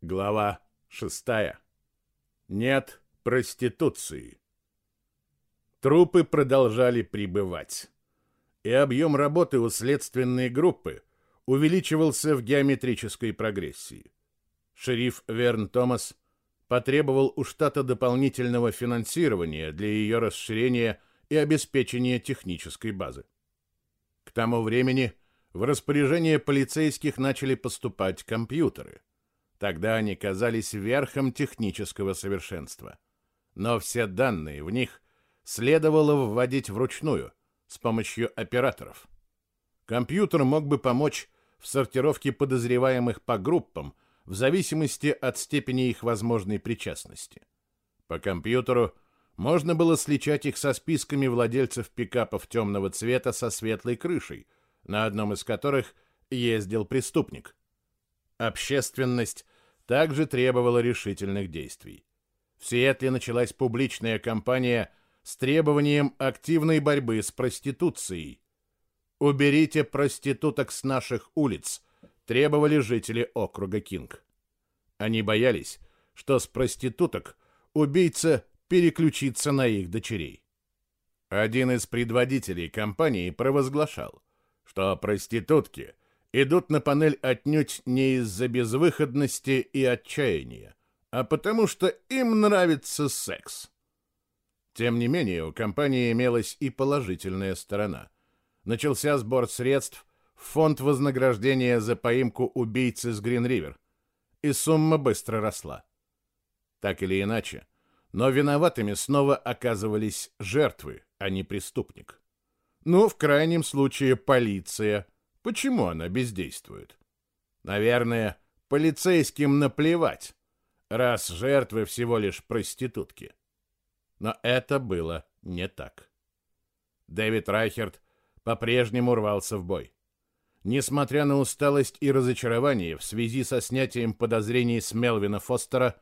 Глава 6. Нет проституции. Трупы продолжали прибывать. И объем работы у следственной группы увеличивался в геометрической прогрессии. Шериф Верн Томас потребовал у штата дополнительного финансирования для ее расширения и обеспечения технической базы. К тому времени в распоряжение полицейских начали поступать компьютеры – Тогда они казались верхом технического совершенства. Но все данные в них следовало вводить вручную, с помощью операторов. Компьютер мог бы помочь в сортировке подозреваемых по группам в зависимости от степени их возможной причастности. По компьютеру можно было сличать их со списками владельцев пикапов темного цвета со светлой крышей, на одном из которых ездил преступник. Общественность также требовала решительных действий. В Сиэтле началась публичная кампания с требованием активной борьбы с проституцией. «Уберите проституток с наших улиц», требовали жители округа Кинг. Они боялись, что с проституток убийца переключится на их дочерей. Один из предводителей кампании провозглашал, что проститутки идут на панель отнюдь не из-за безвыходности и отчаяния, а потому что им нравится секс. Тем не менее, у компании имелась и положительная сторона. Начался сбор средств в фонд вознаграждения за поимку убийцы с Грин-Ривер, и сумма быстро росла. Так или иначе, но виноватыми снова оказывались жертвы, а не преступник. Ну, в крайнем случае, полиция – Почему она бездействует? Наверное, полицейским наплевать, раз жертвы всего лишь проститутки. Но это было не так. Дэвид Райхерт по-прежнему рвался в бой. Несмотря на усталость и разочарование в связи со снятием подозрений с Мелвина Фостера,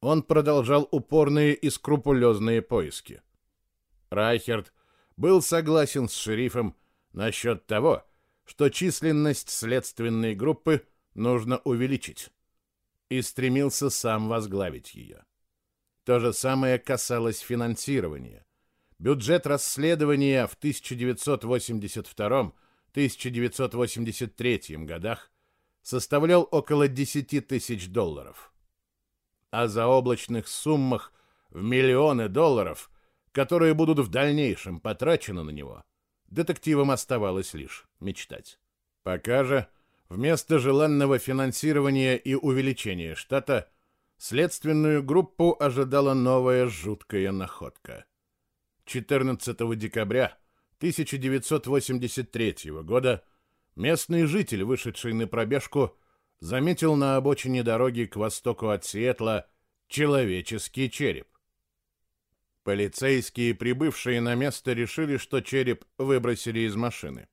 он продолжал упорные и скрупулезные поиски. Райхерт был согласен с шерифом насчет того, что численность следственной группы нужно увеличить, и стремился сам возглавить ее. То же самое касалось финансирования. Бюджет расследования в 1982-1983 годах составлял около 10 тысяч долларов. О заоблачных суммах в миллионы долларов, которые будут в дальнейшем потрачены на него – детективам оставалось лишь мечтать. Пока же, вместо желанного финансирования и увеличения штата, следственную группу ожидала новая жуткая находка. 14 декабря 1983 года местный житель, вышедший на пробежку, заметил на обочине дороги к востоку от Сиэтла человеческий череп. Полицейские, прибывшие на место, решили, что череп выбросили из машины.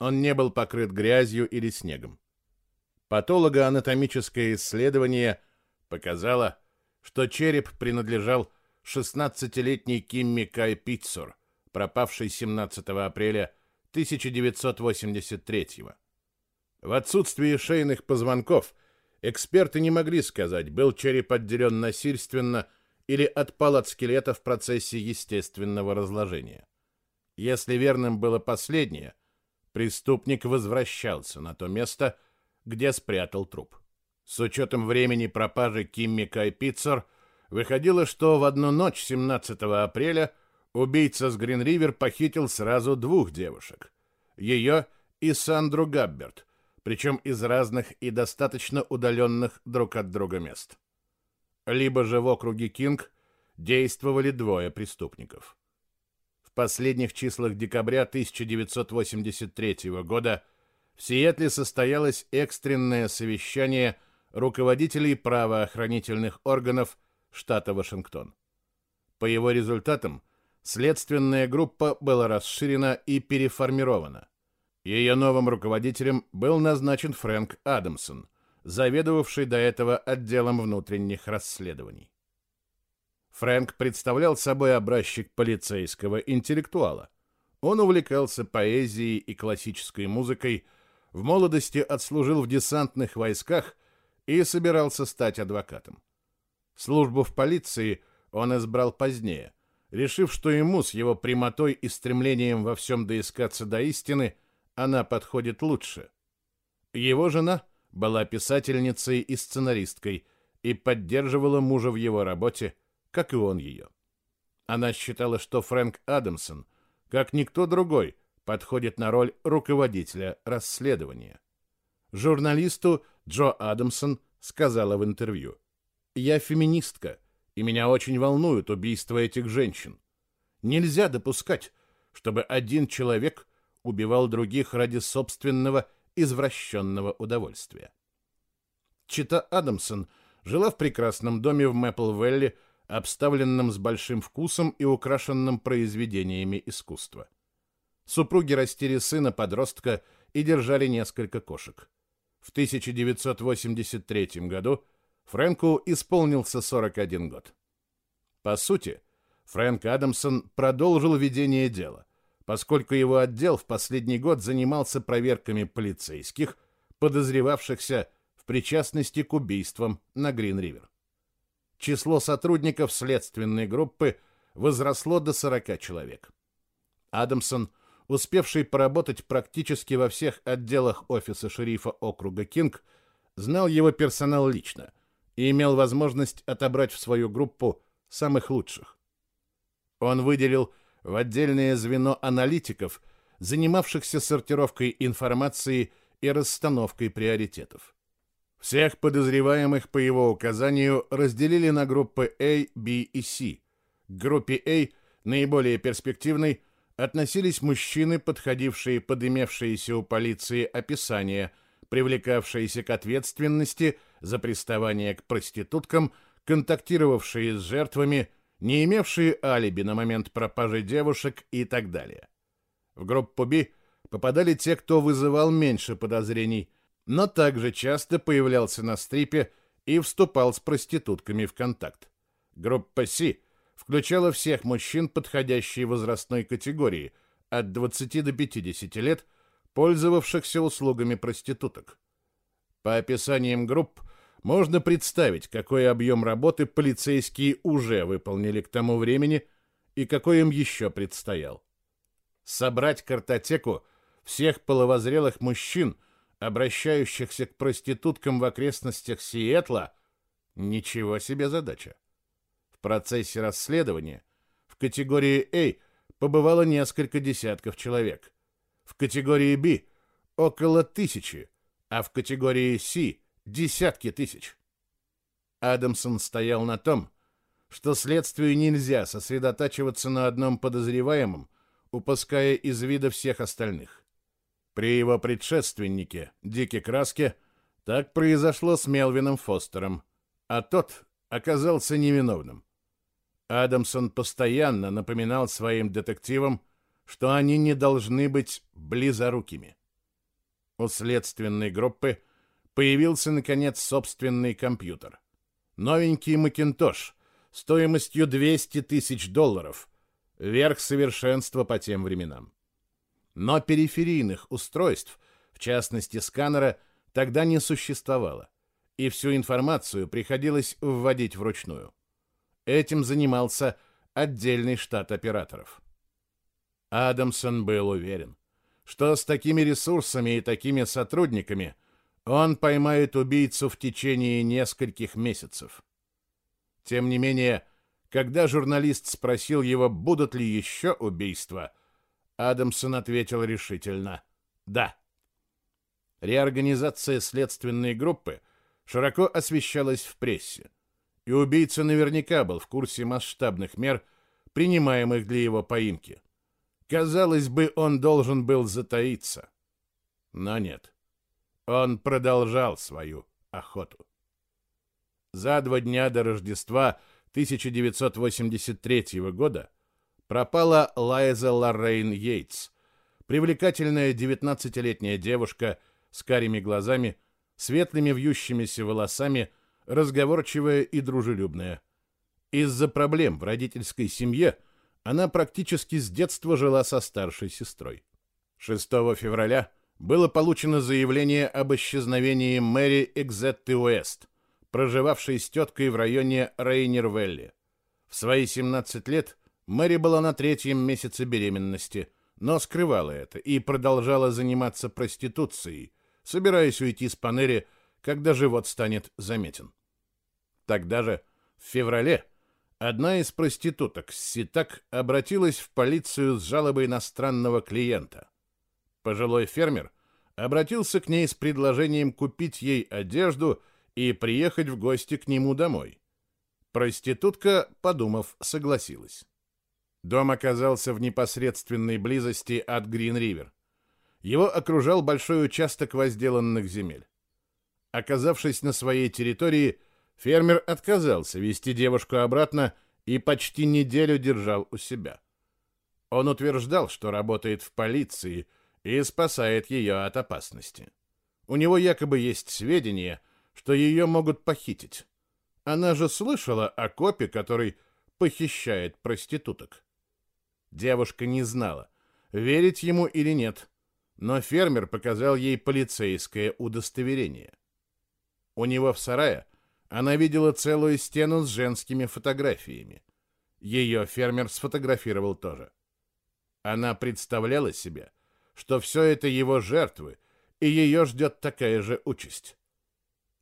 Он не был покрыт грязью или снегом. Патологоанатомическое исследование показало, что череп принадлежал 16-летней Кимми Кай Питцур, пропавшей 17 апреля 1983 -го. В отсутствие шейных позвонков эксперты не могли сказать, был череп отделен насильственно или отпал от скелета в процессе естественного разложения. Если верным было последнее, преступник возвращался на то место, где спрятал труп. С учетом времени пропажи Кимми Кайпицер выходило, что в одну ночь 17 апреля убийца с Гринривер похитил сразу двух девушек. Ее и Сандру Габберт, причем из разных и достаточно удаленных друг от друга мест либо же в округе Кинг действовали двое преступников. В последних числах декабря 1983 года в Сиэтле состоялось экстренное совещание руководителей правоохранительных органов штата Вашингтон. По его результатам следственная группа была расширена и переформирована. Ее новым руководителем был назначен Фрэнк Адамсон, заведовавший до этого отделом внутренних расследований. Фрэнк представлял собой образчик полицейского интеллектуала. Он увлекался поэзией и классической музыкой, в молодости отслужил в десантных войсках и собирался стать адвокатом. Службу в полиции он избрал позднее, решив, что ему с его прямотой и стремлением во всем доискаться до истины она подходит лучше. Его жена была писательницей и сценаристкой и поддерживала мужа в его работе, как и он ее. Она считала, что Фрэнк Адамсон, как никто другой, подходит на роль руководителя расследования. Журналисту Джо Адамсон сказала в интервью, «Я феминистка, и меня очень волнуют убийства этих женщин. Нельзя допускать, чтобы один человек убивал других ради собственного извращенного удовольствия». Чита Адамсон жила в прекрасном доме в Мэпл-Велли, обставленном с большим вкусом и украшенном произведениями искусства. Супруги растили сына-подростка и держали несколько кошек. В 1983 году Фрэнку исполнился 41 год. По сути, Фрэнк Адамсон продолжил ведение дела, поскольку его отдел в последний год занимался проверками полицейских, подозревавшихся в причастности к убийствам на Грин-Ривер. Число сотрудников следственной группы возросло до 40 человек. Адамсон – успевший поработать практически во всех отделах офиса шерифа округа Кинг, знал его персонал лично и имел возможность отобрать в свою группу самых лучших. Он выделил в отдельное звено аналитиков, занимавшихся сортировкой информации и расстановкой приоритетов. Всех подозреваемых по его указанию разделили на группы A, B и C. К группе A, наиболее перспективной, относились мужчины, подходившие под имевшиеся у полиции описания, привлекавшиеся к ответственности за приставание к проституткам, контактировавшие с жертвами, не имевшие алиби на момент пропажи девушек и так далее. В группу Б попадали те, кто вызывал меньше подозрений, но также часто появлялся на стрипе и вступал с проститутками в контакт. Группа С включала всех мужчин подходящей возрастной категории от 20 до 50 лет, пользовавшихся услугами проституток. По описаниям групп можно представить, какой объем работы полицейские уже выполнили к тому времени и какой им еще предстоял. Собрать картотеку всех половозрелых мужчин, обращающихся к проституткам в окрестностях Сиэтла, ничего себе задача процессе расследования в категории A побывало несколько десятков человек, в категории B около тысячи, а в категории C десятки тысяч. Адамсон стоял на том, что следствию нельзя сосредотачиваться на одном подозреваемом, упуская из вида всех остальных. При его предшественнике, Дике Краске, так произошло с Мелвином Фостером, а тот оказался невиновным. Адамсон постоянно напоминал своим детективам, что они не должны быть близорукими. У следственной группы появился, наконец, собственный компьютер. Новенький Макинтош стоимостью 200 тысяч долларов, верх совершенства по тем временам. Но периферийных устройств, в частности сканера, тогда не существовало, и всю информацию приходилось вводить вручную. Этим занимался отдельный штат операторов. Адамсон был уверен, что с такими ресурсами и такими сотрудниками он поймает убийцу в течение нескольких месяцев. Тем не менее, когда журналист спросил его, будут ли еще убийства, Адамсон ответил решительно «да». Реорганизация следственной группы широко освещалась в прессе и убийца наверняка был в курсе масштабных мер, принимаемых для его поимки. Казалось бы, он должен был затаиться. Но нет. Он продолжал свою охоту. За два дня до Рождества 1983 года пропала Лайза Лоррейн Йейтс, привлекательная 19-летняя девушка с карими глазами, светлыми вьющимися волосами, разговорчивая и дружелюбная. Из-за проблем в родительской семье она практически с детства жила со старшей сестрой. 6 февраля было получено заявление об исчезновении Мэри Экзетты Уэст, проживавшей с теткой в районе Рейнервелли. В свои 17 лет Мэри была на третьем месяце беременности, но скрывала это и продолжала заниматься проституцией, собираясь уйти с Панери, когда живот станет заметен. Тогда же, в феврале, одна из проституток Ситак обратилась в полицию с жалобой на странного клиента. Пожилой фермер обратился к ней с предложением купить ей одежду и приехать в гости к нему домой. Проститутка, подумав, согласилась. Дом оказался в непосредственной близости от Грин-Ривер. Его окружал большой участок возделанных земель. Оказавшись на своей территории, фермер отказался вести девушку обратно и почти неделю держал у себя. Он утверждал, что работает в полиции – и спасает ее от опасности. У него якобы есть сведения, что ее могут похитить. Она же слышала о копе, который похищает проституток. Девушка не знала, верить ему или нет, но фермер показал ей полицейское удостоверение. У него в сарае она видела целую стену с женскими фотографиями. Ее фермер сфотографировал тоже. Она представляла себе, что все это его жертвы, и ее ждет такая же участь.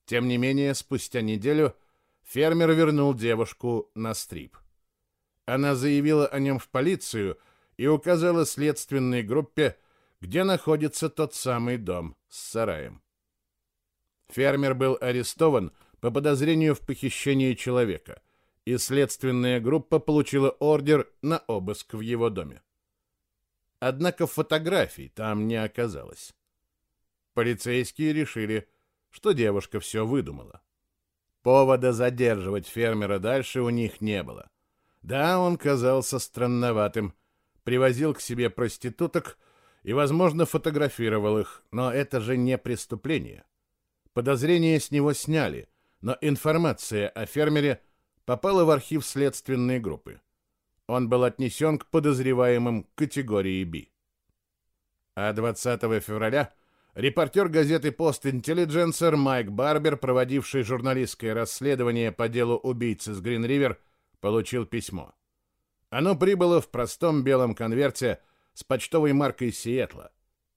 Тем не менее, спустя неделю фермер вернул девушку на стрип. Она заявила о нем в полицию и указала следственной группе, где находится тот самый дом с сараем. Фермер был арестован по подозрению в похищении человека, и следственная группа получила ордер на обыск в его доме. Однако фотографий там не оказалось. Полицейские решили, что девушка все выдумала. Повода задерживать фермера дальше у них не было. Да, он казался странноватым, привозил к себе проституток и, возможно, фотографировал их, но это же не преступление. Подозрения с него сняли, но информация о фермере попала в архив следственной группы. Он был отнесен к подозреваемым категории «Б». А 20 февраля репортер газеты «Пост Интеллидженсер» Майк Барбер, проводивший журналистское расследование по делу убийцы с Грин-Ривер, получил письмо. Оно прибыло в простом белом конверте с почтовой маркой Сиэтла.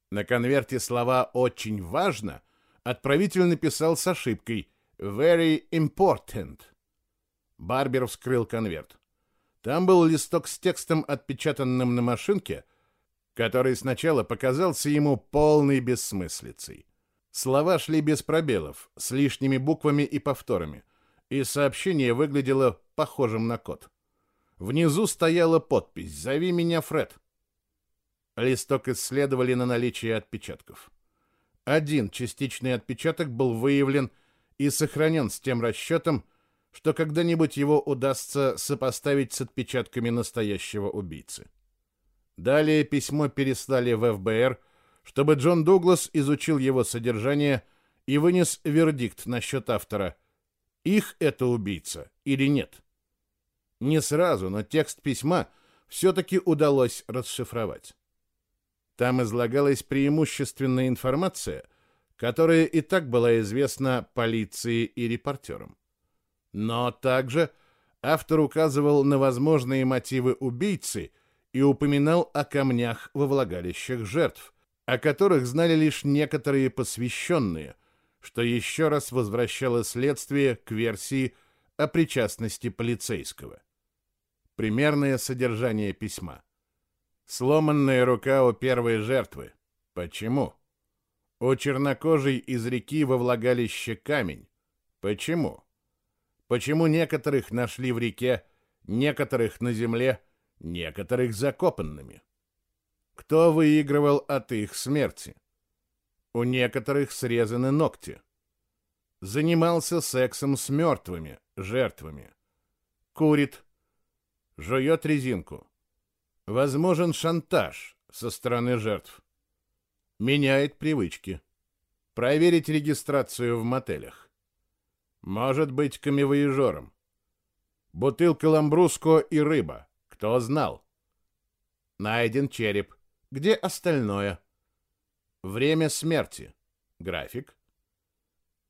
На конверте слова «очень важно» отправитель написал с ошибкой «very important». Барбер вскрыл конверт. Там был листок с текстом, отпечатанным на машинке, который сначала показался ему полной бессмыслицей. Слова шли без пробелов, с лишними буквами и повторами, и сообщение выглядело похожим на код. Внизу стояла подпись «Зови меня Фред». Листок исследовали на наличие отпечатков. Один частичный отпечаток был выявлен и сохранен с тем расчетом, что когда-нибудь его удастся сопоставить с отпечатками настоящего убийцы. Далее письмо переслали в ФБР, чтобы Джон Дуглас изучил его содержание и вынес вердикт насчет автора. Их это убийца или нет? Не сразу, но текст письма все-таки удалось расшифровать. Там излагалась преимущественная информация, которая и так была известна полиции и репортерам. Но также автор указывал на возможные мотивы убийцы и упоминал о камнях во влагалищах жертв, о которых знали лишь некоторые посвященные, что еще раз возвращало следствие к версии о причастности полицейского. Примерное содержание письма. Сломанная рука у первой жертвы. Почему? У чернокожей из реки во влагалище камень. Почему? Почему некоторых нашли в реке, некоторых на земле, некоторых закопанными? Кто выигрывал от их смерти? У некоторых срезаны ногти. Занимался сексом с мертвыми жертвами. Курит. Жует резинку. Возможен шантаж со стороны жертв. Меняет привычки. Проверить регистрацию в мотелях. Может быть, камевоежором. Бутылка ламбруско и рыба. Кто знал? Найден череп. Где остальное? Время смерти. График.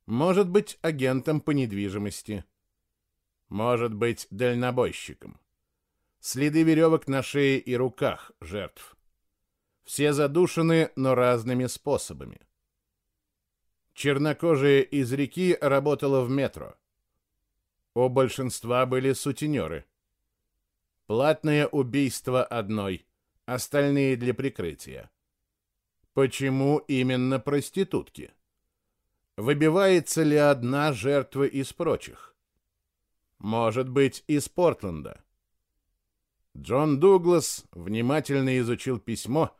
Может быть агентом по недвижимости. Может быть дальнобойщиком. Следы веревок на шее и руках жертв. Все задушены, но разными способами. Чернокожая из реки работала в метро. У большинства были сутенеры. Платное убийство одной, остальные для прикрытия. Почему именно проститутки? Выбивается ли одна жертва из прочих? Может быть, из Портленда. Джон Дуглас внимательно изучил письмо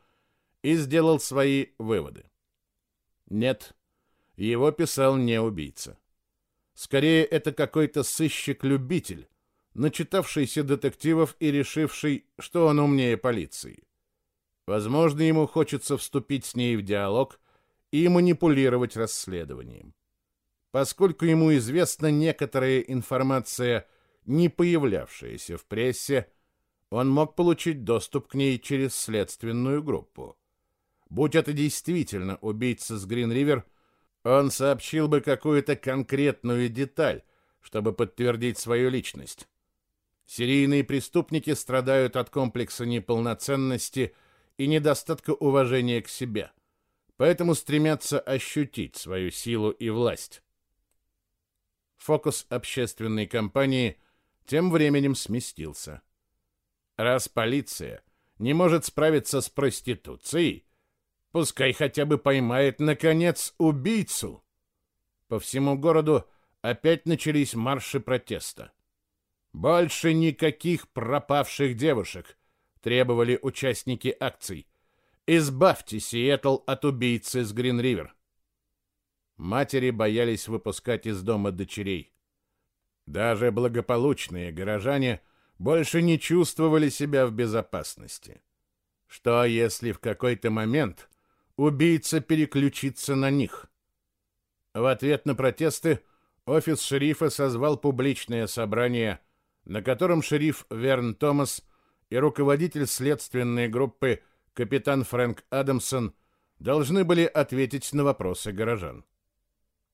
и сделал свои выводы. Нет, его писал не убийца. Скорее, это какой-то сыщик-любитель, начитавшийся детективов и решивший, что он умнее полиции. Возможно, ему хочется вступить с ней в диалог и манипулировать расследованием. Поскольку ему известна некоторая информация, не появлявшаяся в прессе, он мог получить доступ к ней через следственную группу. Будь это действительно убийца с Грин-Ривер, он сообщил бы какую-то конкретную деталь, чтобы подтвердить свою личность. Серийные преступники страдают от комплекса неполноценности и недостатка уважения к себе, поэтому стремятся ощутить свою силу и власть. Фокус общественной кампании тем временем сместился. Раз полиция не может справиться с проституцией, Пускай хотя бы поймает, наконец, убийцу. По всему городу опять начались марши протеста. Больше никаких пропавших девушек, требовали участники акций. Избавьте Сиэтл от убийцы с Грин-Ривер. Матери боялись выпускать из дома дочерей. Даже благополучные горожане больше не чувствовали себя в безопасности. Что, если в какой-то момент убийца переключится на них. В ответ на протесты офис шерифа созвал публичное собрание, на котором шериф Верн Томас и руководитель следственной группы капитан Фрэнк Адамсон должны были ответить на вопросы горожан.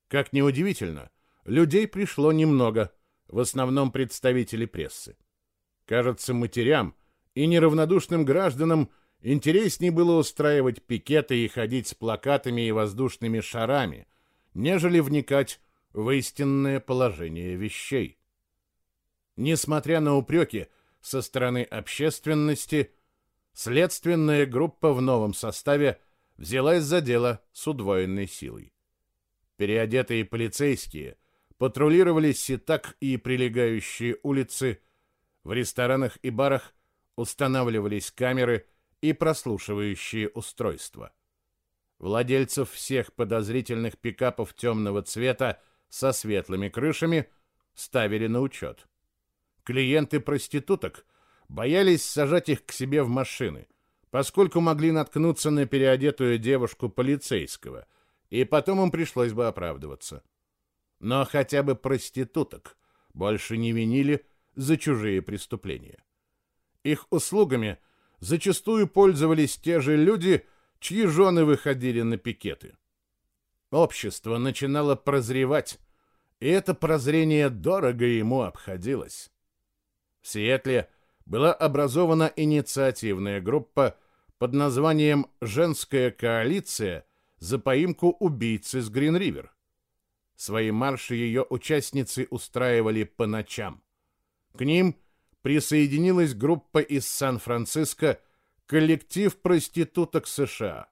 Как ни удивительно, людей пришло немного, в основном представители прессы. Кажется, матерям и неравнодушным гражданам Интереснее было устраивать пикеты и ходить с плакатами и воздушными шарами, нежели вникать в истинное положение вещей. Несмотря на упреки со стороны общественности, следственная группа в новом составе взялась за дело с удвоенной силой. Переодетые полицейские патрулировали Ситак и прилегающие улицы, в ресторанах и барах устанавливались камеры – и прослушивающие устройства. Владельцев всех подозрительных пикапов темного цвета со светлыми крышами ставили на учет. Клиенты проституток боялись сажать их к себе в машины, поскольку могли наткнуться на переодетую девушку полицейского, и потом им пришлось бы оправдываться. Но хотя бы проституток больше не винили за чужие преступления. Их услугами – зачастую пользовались те же люди, чьи жены выходили на пикеты. Общество начинало прозревать, и это прозрение дорого ему обходилось. В Сиэтле была образована инициативная группа под названием «Женская коалиция за поимку убийцы с Грин-Ривер». Свои марши ее участницы устраивали по ночам. К ним – присоединилась группа из Сан-Франциско, коллектив проституток США.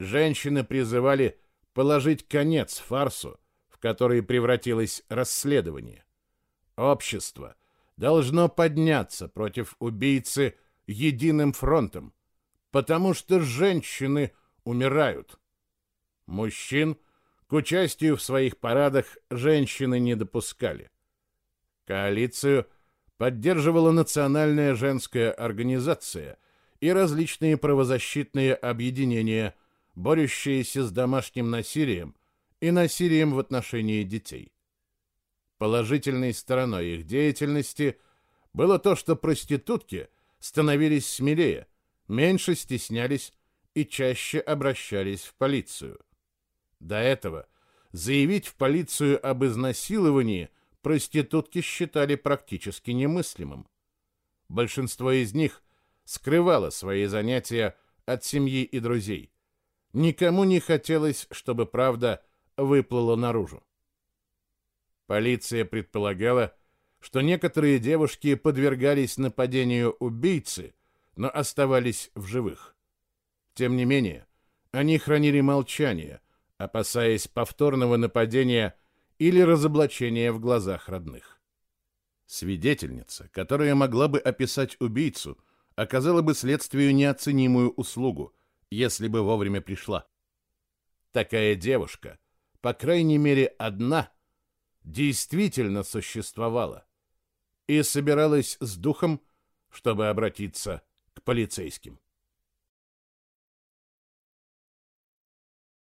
Женщины призывали положить конец фарсу, в который превратилось расследование. Общество должно подняться против убийцы единым фронтом, потому что женщины умирают. Мужчин к участию в своих парадах женщины не допускали. Коалицию – поддерживала Национальная женская организация и различные правозащитные объединения, борющиеся с домашним насилием и насилием в отношении детей. Положительной стороной их деятельности было то, что проститутки становились смелее, меньше стеснялись и чаще обращались в полицию. До этого заявить в полицию об изнасиловании проститутки считали практически немыслимым. Большинство из них скрывало свои занятия от семьи и друзей. Никому не хотелось, чтобы правда выплыла наружу. Полиция предполагала, что некоторые девушки подвергались нападению убийцы, но оставались в живых. Тем не менее, они хранили молчание, опасаясь повторного нападения или разоблачения в глазах родных. Свидетельница, которая могла бы описать убийцу, оказала бы следствию неоценимую услугу, если бы вовремя пришла. Такая девушка, по крайней мере одна, действительно существовала и собиралась с духом, чтобы обратиться к полицейским.